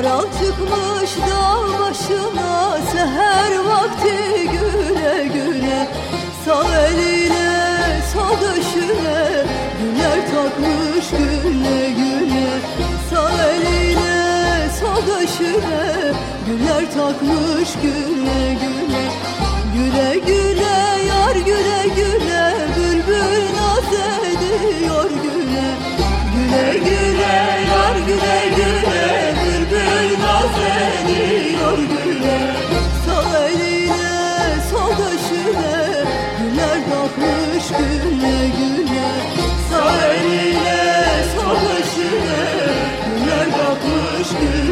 Maral çıkmış dağ başına Seher vakti güle güle Sağ eline sağ döşüne Güller takmış güle güle Sağ eline sağ döşüne Güller takmış güle güle Güle güle yar güle güle Bülbül naz ediyor güle Güle güle yar güle güle takmış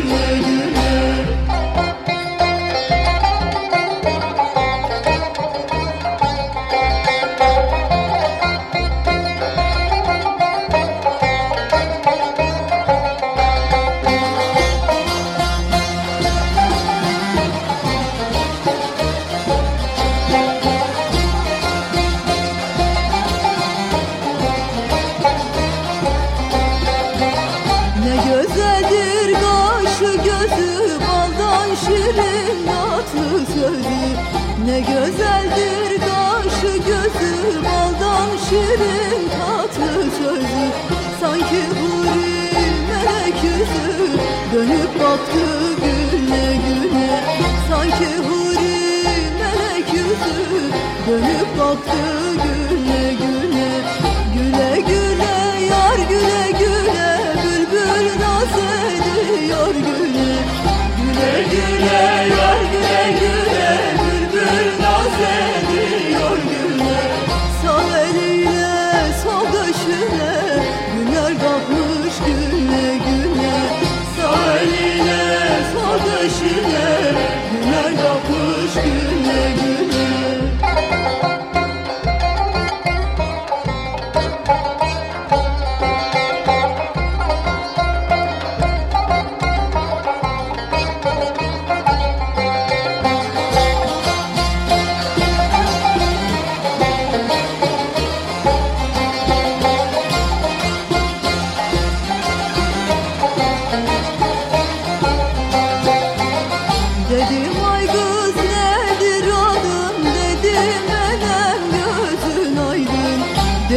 güzeldir kaşı gözü baldan şirin tatlı sözü Ne güzeldir kaşı gözü baldan şirin tatlı sözü Sanki huri melek yüzü dönüp baktı güne güne. Sanki huri melek yüzü dönüp baktı güne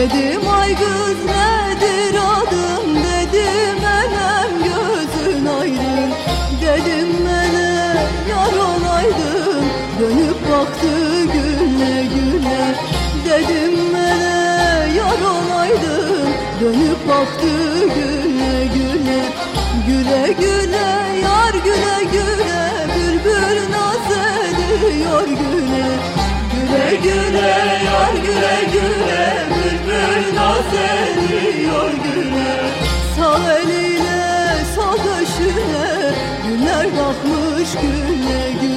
Dedim ay kız nedir adın Dedim enem gözün aydın. Dedim mene yar olaydın Dönüp baktı güle güle Dedim mene yar olaydın Dönüp baktı güle güle Güle güle yar güle güle. Bülbül naz ediyor güle Güle güle yar bakmış güne gün